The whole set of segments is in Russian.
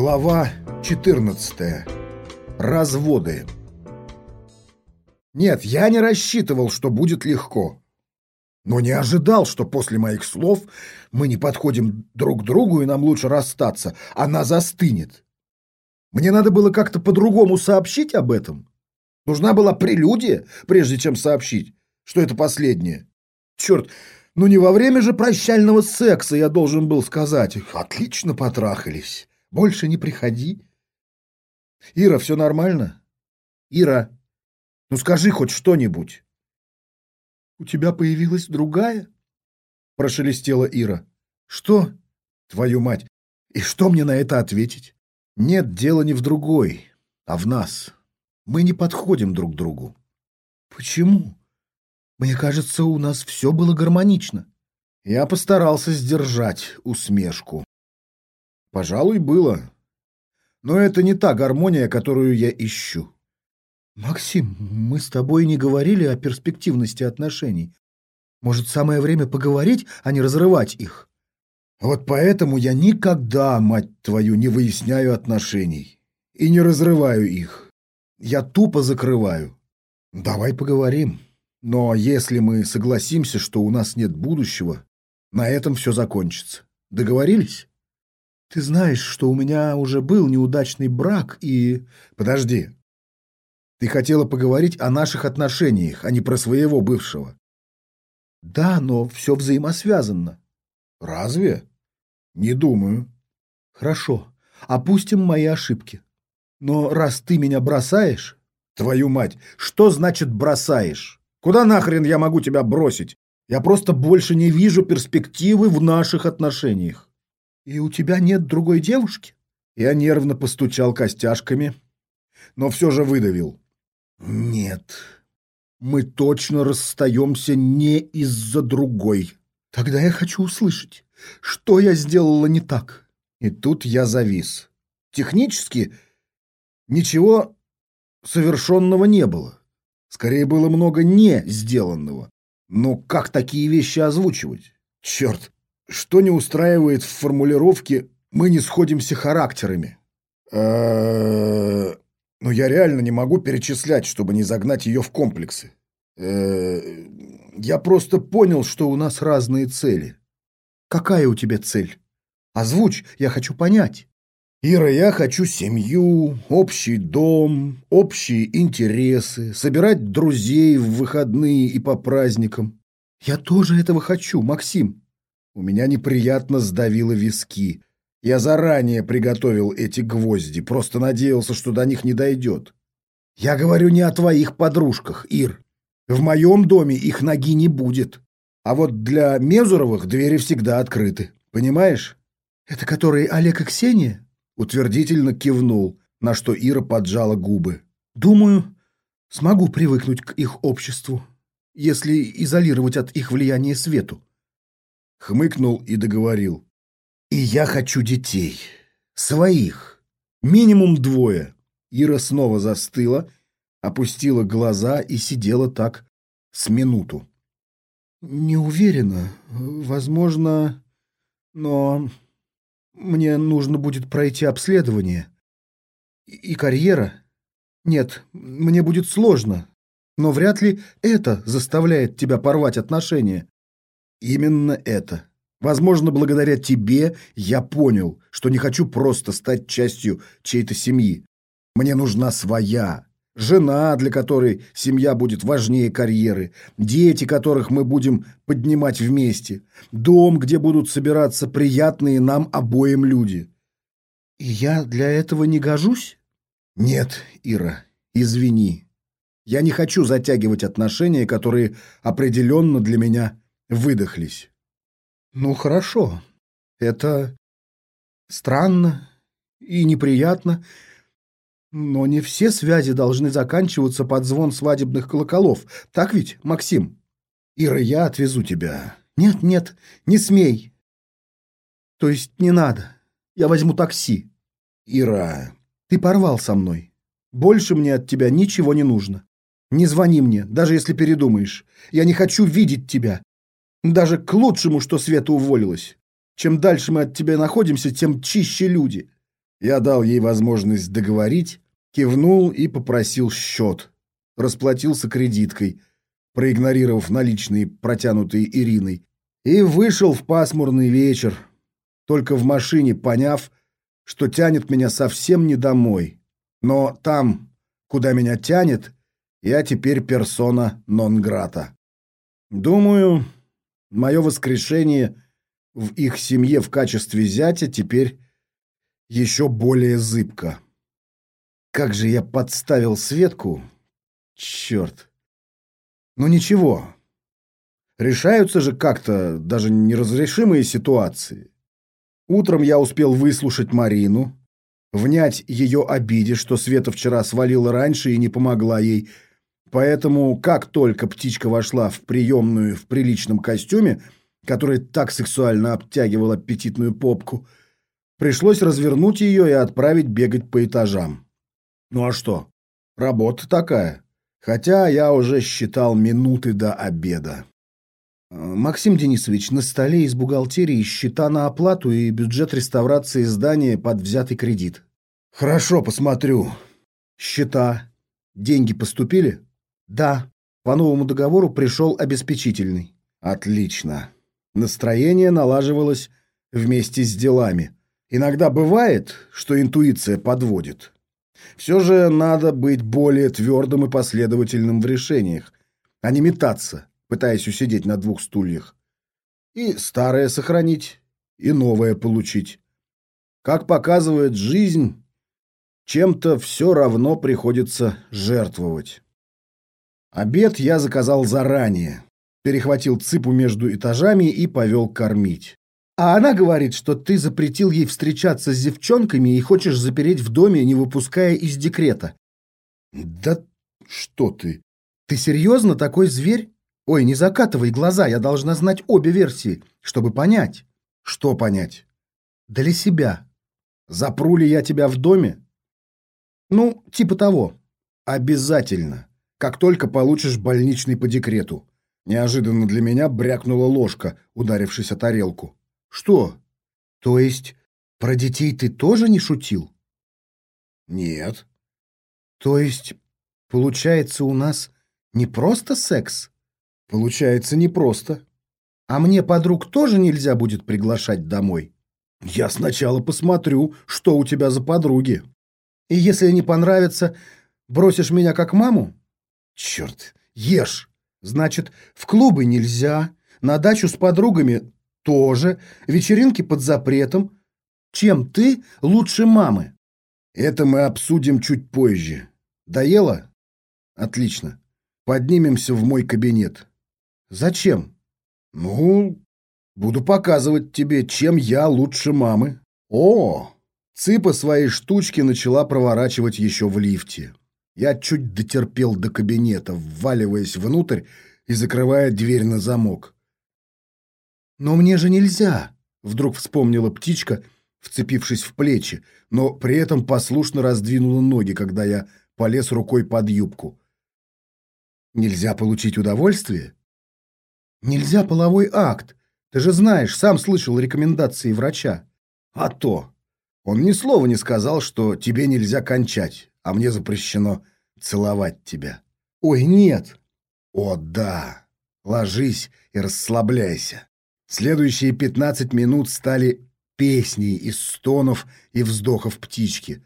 Глава 14. Разводы. Нет, я не рассчитывал, что будет легко. Но не ожидал, что после моих слов мы не подходим друг к другу и нам лучше расстаться. Она застынет. Мне надо было как-то по-другому сообщить об этом. Нужна была прелюдия, прежде чем сообщить, что это последнее. Черт, ну не во время же прощального секса я должен был сказать. Отлично потрахались. Больше не приходи. Ира, все нормально? Ира, ну скажи хоть что-нибудь. У тебя появилась другая? Прошелестела Ира. Что? Твою мать. И что мне на это ответить? Нет, дело не в другой, а в нас. Мы не подходим друг другу. Почему? Мне кажется, у нас все было гармонично. Я постарался сдержать усмешку. Пожалуй, было. Но это не та гармония, которую я ищу. Максим, мы с тобой не говорили о перспективности отношений. Может, самое время поговорить, а не разрывать их? Вот поэтому я никогда, мать твою, не выясняю отношений. И не разрываю их. Я тупо закрываю. Давай поговорим. Но если мы согласимся, что у нас нет будущего, на этом все закончится. Договорились? Ты знаешь, что у меня уже был неудачный брак и... Подожди. Ты хотела поговорить о наших отношениях, а не про своего бывшего. Да, но все взаимосвязано. Разве? Не думаю. Хорошо. Опустим мои ошибки. Но раз ты меня бросаешь... Твою мать, что значит бросаешь? Куда нахрен я могу тебя бросить? Я просто больше не вижу перспективы в наших отношениях. «И у тебя нет другой девушки?» Я нервно постучал костяшками, но все же выдавил. «Нет, мы точно расстаемся не из-за другой. Тогда я хочу услышать, что я сделала не так?» И тут я завис. Технически ничего совершенного не было. Скорее было много не сделанного. Но как такие вещи озвучивать? Черт, что не устраивает в формулировке «мы не сходимся характерами». Но я реально не могу перечислять, чтобы не загнать ее в комплексы. Я просто понял, что у нас разные цели. Какая у тебя цель? Озвучь, я хочу понять. Ира, я хочу семью, общий дом, общие интересы, собирать друзей в выходные и по праздникам. Я тоже этого хочу, Максим. У меня неприятно сдавило виски. Я заранее приготовил эти гвозди, просто надеялся, что до них не дойдет. Я говорю не о твоих подружках, Ир. В моем доме их ноги не будет. А вот для Мезуровых двери всегда открыты. Понимаешь? Это которые Олег и Ксения? Утвердительно кивнул, на что Ира поджала губы. Думаю, смогу привыкнуть к их обществу, если изолировать от их влияния свету хмыкнул и договорил. «И я хочу детей. Своих. Минимум двое». Ира снова застыла, опустила глаза и сидела так с минуту. «Не уверена. Возможно, но мне нужно будет пройти обследование. И карьера. Нет, мне будет сложно, но вряд ли это заставляет тебя порвать отношения. Именно это. Возможно, благодаря тебе я понял, что не хочу просто стать частью чьей-то семьи. Мне нужна своя. Жена, для которой семья будет важнее карьеры, дети, которых мы будем поднимать вместе, дом, где будут собираться приятные нам обоим люди. И я для этого не гожусь? Нет, Ира, извини. Я не хочу затягивать отношения, которые определенно для меня выдохлись. Ну, хорошо. Это странно и неприятно, но не все связи должны заканчиваться под звон свадебных колоколов. Так ведь, Максим? Ира, я отвезу тебя. Нет, нет, не смей. То есть не надо. Я возьму такси. Ира, ты порвал со мной. Больше мне от тебя ничего не нужно. Не звони мне, даже если передумаешь. Я не хочу видеть тебя. Даже к лучшему, что Света уволилась. Чем дальше мы от тебя находимся, тем чище люди. Я дал ей возможность договорить, кивнул и попросил счет. Расплатился кредиткой, проигнорировав наличные, протянутые Ириной, и вышел в пасмурный вечер, только в машине поняв, что тянет меня совсем не домой. Но там, куда меня тянет, я теперь персона нон-грата. Думаю, мое воскрешение в их семье в качестве зятя теперь еще более зыбко. Как же я подставил Светку? Черт. Ну ничего. Решаются же как-то даже неразрешимые ситуации. Утром я успел выслушать Марину, внять ее обиде, что Света вчера свалила раньше и не помогла ей. Поэтому, как только птичка вошла в приемную в приличном костюме, который так сексуально обтягивал аппетитную попку, пришлось развернуть ее и отправить бегать по этажам. Ну а что? Работа такая. Хотя я уже считал минуты до обеда. Максим Денисович, на столе из бухгалтерии счета на оплату и бюджет реставрации здания под взятый кредит. Хорошо, посмотрю. Счета. Деньги поступили? Да. По новому договору пришел обеспечительный. Отлично. Настроение налаживалось вместе с делами. Иногда бывает, что интуиция подводит. Все же надо быть более твердым и последовательным в решениях, а не метаться пытаясь усидеть на двух стульях. И старое сохранить, и новое получить. Как показывает жизнь, чем-то все равно приходится жертвовать. Обед я заказал заранее, перехватил цыпу между этажами и повел кормить. А она говорит, что ты запретил ей встречаться с девчонками и хочешь запереть в доме, не выпуская из декрета. Да что ты? Ты серьезно такой зверь? Ой, не закатывай глаза, я должна знать обе версии, чтобы понять. Что понять? Для себя. Запру ли я тебя в доме? Ну, типа того. Обязательно. Как только получишь больничный по декрету. Неожиданно для меня брякнула ложка, ударившись о тарелку. Что? То есть про детей ты тоже не шутил? Нет. То есть, получается, у нас не просто секс? Получается непросто. А мне подруг тоже нельзя будет приглашать домой? Я сначала посмотрю, что у тебя за подруги. И если не понравится, бросишь меня как маму? Черт, ешь. Значит, в клубы нельзя, на дачу с подругами тоже, вечеринки под запретом. Чем ты лучше мамы? Это мы обсудим чуть позже. Доела? Отлично. Поднимемся в мой кабинет. Зачем? Ну, буду показывать тебе, чем я лучше мамы. О, Цыпа свои штучки начала проворачивать еще в лифте. Я чуть дотерпел до кабинета, вваливаясь внутрь и закрывая дверь на замок. «Но мне же нельзя!» — вдруг вспомнила птичка, вцепившись в плечи, но при этом послушно раздвинула ноги, когда я полез рукой под юбку. «Нельзя получить удовольствие?» Нельзя половой акт. Ты же знаешь, сам слышал рекомендации врача. А то. Он ни слова не сказал, что тебе нельзя кончать, а мне запрещено целовать тебя. Ой, нет. О, да. Ложись и расслабляйся. Следующие пятнадцать минут стали песней из стонов и вздохов птички.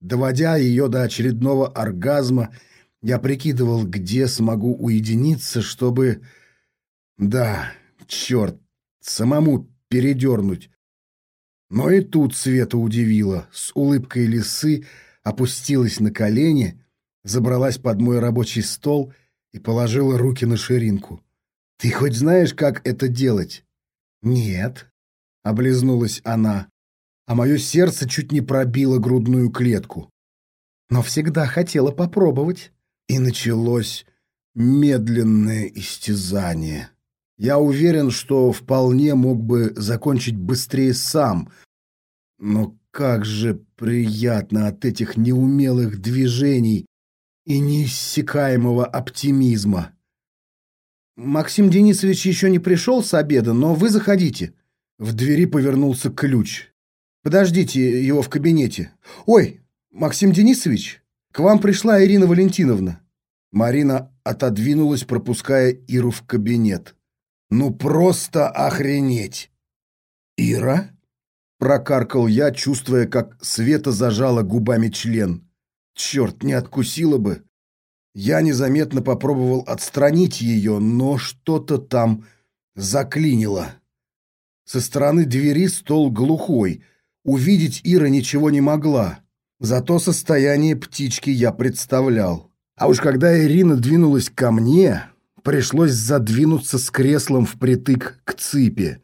Доводя ее до очередного оргазма, я прикидывал, где смогу уединиться, чтобы да, черт, самому передернуть. Но и тут Света удивила. С улыбкой лисы опустилась на колени, забралась под мой рабочий стол и положила руки на ширинку. «Ты хоть знаешь, как это делать?» «Нет», — облизнулась она, а мое сердце чуть не пробило грудную клетку. Но всегда хотела попробовать. И началось медленное истязание. Я уверен, что вполне мог бы закончить быстрее сам. Но как же приятно от этих неумелых движений и неиссякаемого оптимизма. Максим Денисович еще не пришел с обеда, но вы заходите. В двери повернулся ключ. Подождите его в кабинете. Ой, Максим Денисович, к вам пришла Ирина Валентиновна. Марина отодвинулась, пропуская Иру в кабинет. Ну просто охренеть! Ира? Прокаркал я, чувствуя, как Света зажала губами член. Черт, не откусила бы. Я незаметно попробовал отстранить ее, но что-то там заклинило. Со стороны двери стол глухой. Увидеть Ира ничего не могла. Зато состояние птички я представлял. А уж когда Ирина двинулась ко мне, пришлось задвинуться с креслом впритык к цыпе,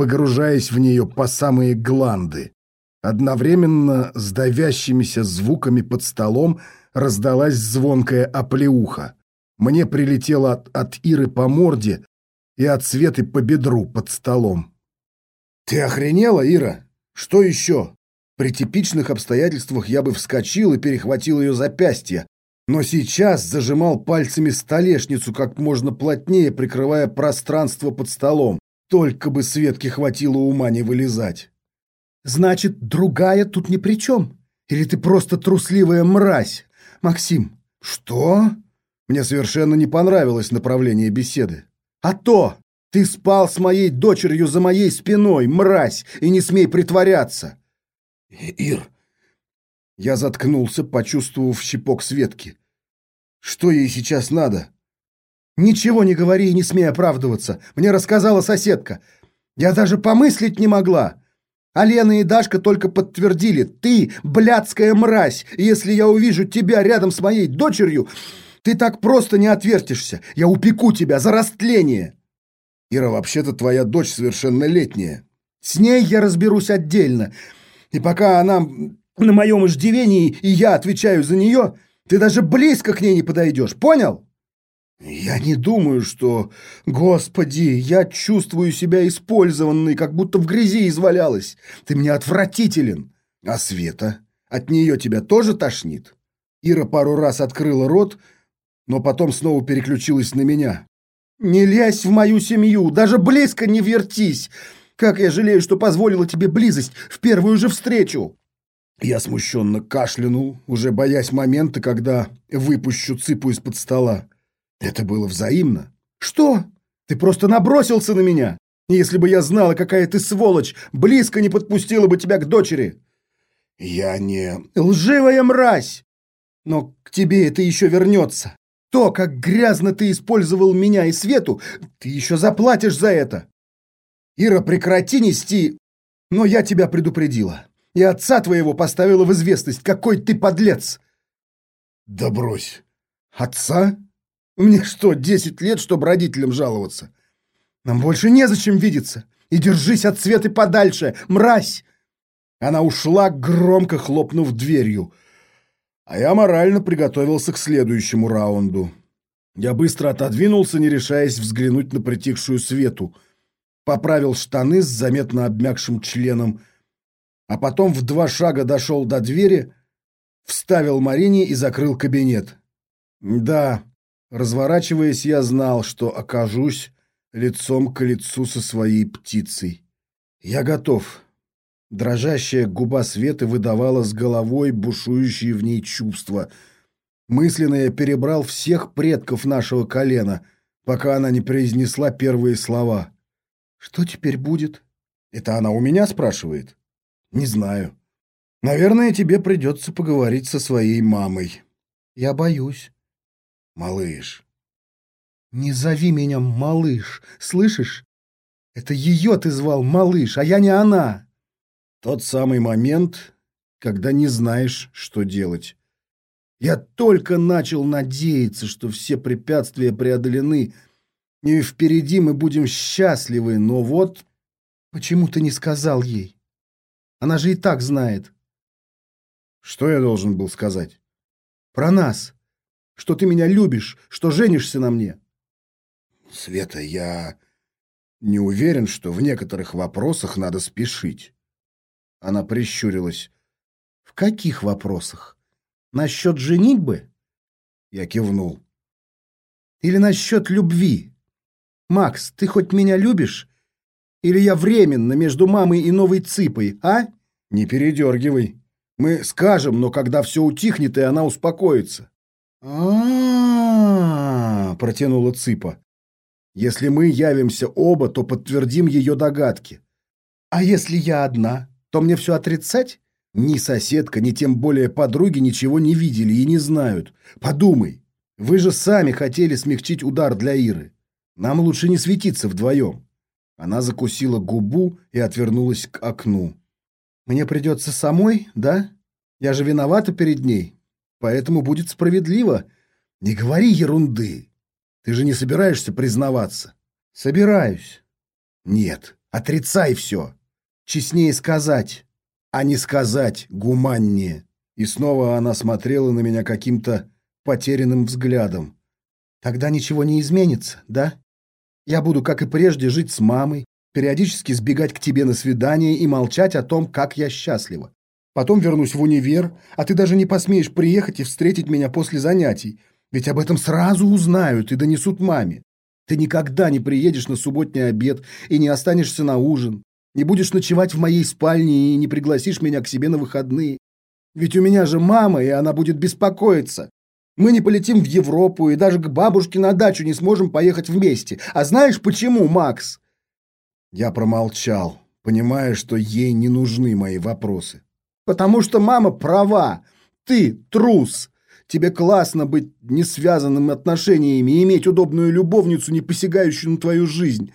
погружаясь в нее по самые гланды. Одновременно с давящимися звуками под столом раздалась звонкая оплеуха. Мне прилетело от, от Иры по морде и от Светы по бедру под столом. «Ты охренела, Ира? Что еще?» При типичных обстоятельствах я бы вскочил и перехватил ее запястье, но сейчас зажимал пальцами столешницу как можно плотнее, прикрывая пространство под столом. Только бы Светке хватило ума не вылезать. «Значит, другая тут ни при чем? Или ты просто трусливая мразь, Максим?» «Что?» Мне совершенно не понравилось направление беседы. «А то! Ты спал с моей дочерью за моей спиной, мразь, и не смей притворяться!» «Ир!» Я заткнулся, почувствовав щепок Светки. «Что ей сейчас надо?» «Ничего не говори и не смей оправдываться. Мне рассказала соседка. Я даже помыслить не могла. А Лена и Дашка только подтвердили. Ты блядская мразь. Если я увижу тебя рядом с моей дочерью, ты так просто не отвертишься. Я упеку тебя за растление». «Ира, вообще-то твоя дочь совершеннолетняя. С ней я разберусь отдельно. И пока она на моем иждивении, и я отвечаю за нее, ты даже близко к ней не подойдешь, понял? Я не думаю, что... Господи, я чувствую себя использованной, как будто в грязи извалялась. Ты мне отвратителен. А Света? От нее тебя тоже тошнит? Ира пару раз открыла рот, но потом снова переключилась на меня. «Не лезь в мою семью, даже близко не вертись! Как я жалею, что позволила тебе близость в первую же встречу!» Я смущенно кашлянул, уже боясь момента, когда выпущу цыпу из-под стола. Это было взаимно. «Что? Ты просто набросился на меня! Если бы я знала, какая ты сволочь, близко не подпустила бы тебя к дочери!» «Я не...» «Лживая мразь! Но к тебе это еще вернется. То, как грязно ты использовал меня и Свету, ты еще заплатишь за это!» Ира, прекрати нести... Но я тебя предупредила. И отца твоего поставила в известность. Какой ты подлец!» «Да брось. Отца? Мне что, десять лет, чтобы родителям жаловаться? Нам больше незачем видеться. И держись от Светы подальше, мразь!» Она ушла, громко хлопнув дверью. А я морально приготовился к следующему раунду. Я быстро отодвинулся, не решаясь взглянуть на притихшую Свету — поправил штаны с заметно обмякшим членом, а потом в два шага дошел до двери, вставил Марине и закрыл кабинет. Да, разворачиваясь, я знал, что окажусь лицом к лицу со своей птицей. Я готов. Дрожащая губа Светы выдавала с головой бушующие в ней чувства. Мысленно я перебрал всех предков нашего колена, пока она не произнесла первые слова. Что теперь будет? Это она у меня спрашивает? Не знаю. Наверное, тебе придется поговорить со своей мамой. Я боюсь. Малыш. Не зови меня малыш, слышишь? Это ее ты звал малыш, а я не она. Тот самый момент, когда не знаешь, что делать. Я только начал надеяться, что все препятствия преодолены, и впереди мы будем счастливы, но вот... Почему ты не сказал ей? Она же и так знает. Что я должен был сказать? Про нас. Что ты меня любишь, что женишься на мне. Света, я не уверен, что в некоторых вопросах надо спешить. Она прищурилась. В каких вопросах? Насчет женитьбы? Я кивнул. Или насчет любви? Макс, ты хоть меня любишь? Или я временно между мамой и новой цыпой, а? Не передергивай. Мы скажем, но когда все утихнет, и она успокоится. А протянула Цыпа. Если мы явимся оба, то подтвердим ее догадки. А если я одна, то мне все отрицать? Ни соседка, ни тем более подруги ничего не видели и не знают. Подумай, вы же сами хотели смягчить удар для Иры. Нам лучше не светиться вдвоем. Она закусила губу и отвернулась к окну. Мне придется самой, да? Я же виновата перед ней. Поэтому будет справедливо. Не говори ерунды. Ты же не собираешься признаваться? Собираюсь. Нет, отрицай все. Честнее сказать, а не сказать гуманнее. И снова она смотрела на меня каким-то потерянным взглядом. Тогда ничего не изменится, да? Я буду, как и прежде, жить с мамой, периодически сбегать к тебе на свидание и молчать о том, как я счастлива. Потом вернусь в универ, а ты даже не посмеешь приехать и встретить меня после занятий, ведь об этом сразу узнают и донесут маме. Ты никогда не приедешь на субботний обед и не останешься на ужин, не будешь ночевать в моей спальне и не пригласишь меня к себе на выходные. Ведь у меня же мама, и она будет беспокоиться. Мы не полетим в Европу и даже к бабушке на дачу не сможем поехать вместе. А знаешь почему, Макс? Я промолчал, понимая, что ей не нужны мои вопросы. Потому что мама права. Ты трус. Тебе классно быть не связанным отношениями и иметь удобную любовницу, не посягающую на твою жизнь.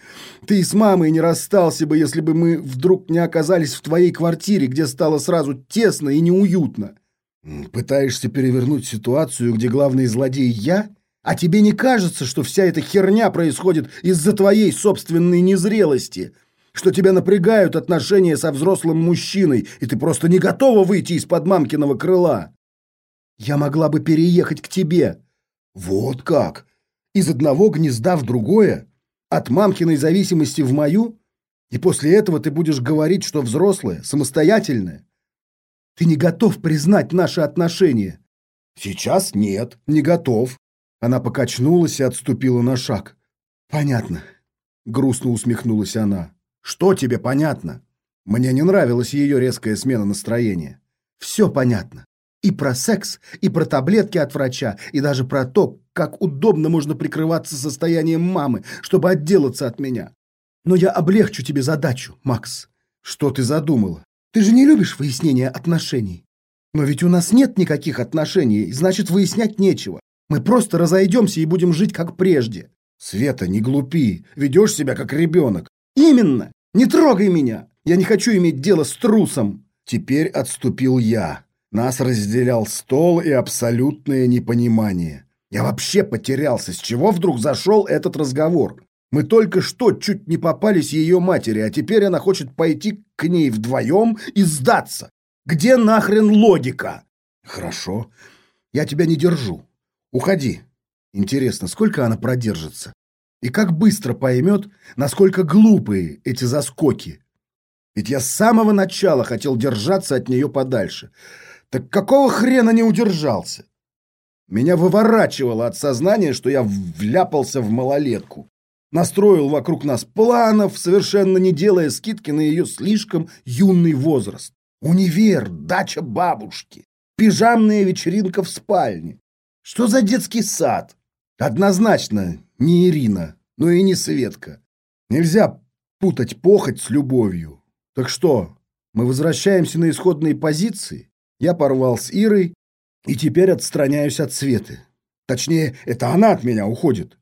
Ты с мамой не расстался бы, если бы мы вдруг не оказались в твоей квартире, где стало сразу тесно и неуютно. Пытаешься перевернуть ситуацию, где главный злодей я? А тебе не кажется, что вся эта херня происходит из-за твоей собственной незрелости? Что тебя напрягают отношения со взрослым мужчиной, и ты просто не готова выйти из-под мамкиного крыла? Я могла бы переехать к тебе. Вот как? Из одного гнезда в другое? От мамкиной зависимости в мою? И после этого ты будешь говорить, что взрослая, самостоятельная? Ты не готов признать наши отношения? Сейчас нет, не готов. Она покачнулась и отступила на шаг. Понятно. Грустно усмехнулась она. Что тебе понятно? Мне не нравилась ее резкая смена настроения. Все понятно. И про секс, и про таблетки от врача, и даже про то, как удобно можно прикрываться состоянием мамы, чтобы отделаться от меня. Но я облегчу тебе задачу, Макс. Что ты задумала? Ты же не любишь выяснения отношений. Но ведь у нас нет никаких отношений, значит, выяснять нечего. Мы просто разойдемся и будем жить как прежде. Света, не глупи. Ведешь себя как ребенок. Именно. Не трогай меня. Я не хочу иметь дело с трусом. Теперь отступил я. Нас разделял стол и абсолютное непонимание. Я вообще потерялся, с чего вдруг зашел этот разговор. Мы только что чуть не попались ее матери, а теперь она хочет пойти к ней вдвоем и сдаться. Где нахрен логика? Хорошо, я тебя не держу. Уходи. Интересно, сколько она продержится? И как быстро поймет, насколько глупые эти заскоки. Ведь я с самого начала хотел держаться от нее подальше. Так какого хрена не удержался? Меня выворачивало от сознания, что я вляпался в малолетку. Настроил вокруг нас планов, совершенно не делая скидки на ее слишком юный возраст. Универ, дача бабушки, пижамная вечеринка в спальне. Что за детский сад? Однозначно не Ирина, но и не Светка. Нельзя путать похоть с любовью. Так что, мы возвращаемся на исходные позиции? Я порвал с Ирой и теперь отстраняюсь от Светы. Точнее, это она от меня уходит.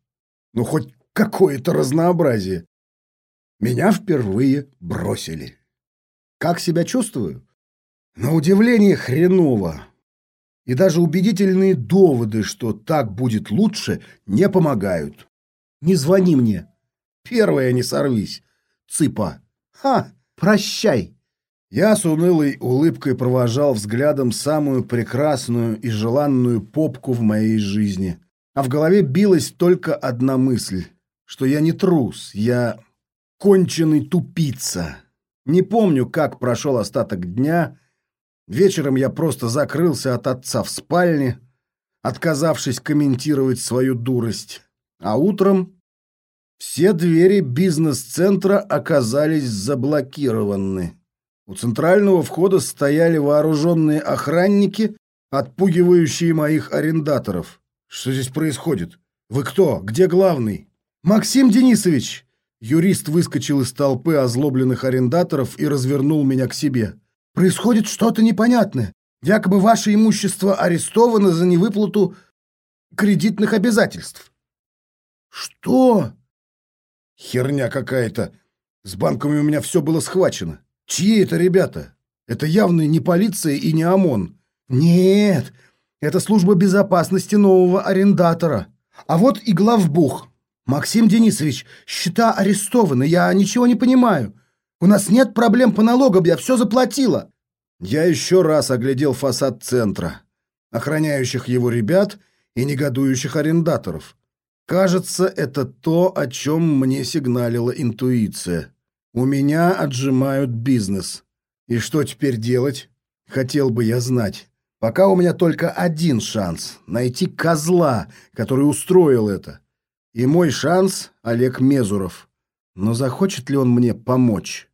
Ну, хоть какое-то разнообразие. Меня впервые бросили. Как себя чувствую? На удивление хреново. И даже убедительные доводы, что так будет лучше, не помогают. Не звони мне. Первая не сорвись. Цыпа. Ха, прощай. Я с унылой улыбкой провожал взглядом самую прекрасную и желанную попку в моей жизни. А в голове билась только одна мысль, что я не трус, я конченый тупица. Не помню, как прошел остаток дня. Вечером я просто закрылся от отца в спальне, отказавшись комментировать свою дурость. А утром все двери бизнес-центра оказались заблокированы. У центрального входа стояли вооруженные охранники, отпугивающие моих арендаторов. Что здесь происходит? Вы кто? Где главный? Максим Денисович! Юрист выскочил из толпы озлобленных арендаторов и развернул меня к себе. Происходит что-то непонятное. Якобы ваше имущество арестовано за невыплату кредитных обязательств. Что? Херня какая-то. С банками у меня все было схвачено. Чьи это ребята? Это явно не полиция и не ОМОН. Нет, это служба безопасности нового арендатора. А вот и главбух. Максим Денисович, счета арестованы, я ничего не понимаю. У нас нет проблем по налогам, я все заплатила. Я еще раз оглядел фасад центра, охраняющих его ребят и негодующих арендаторов. Кажется, это то, о чем мне сигналила интуиция. У меня отжимают бизнес. И что теперь делать? Хотел бы я знать. Пока у меня только один шанс — найти козла, который устроил это. И мой шанс — Олег Мезуров. Но захочет ли он мне помочь?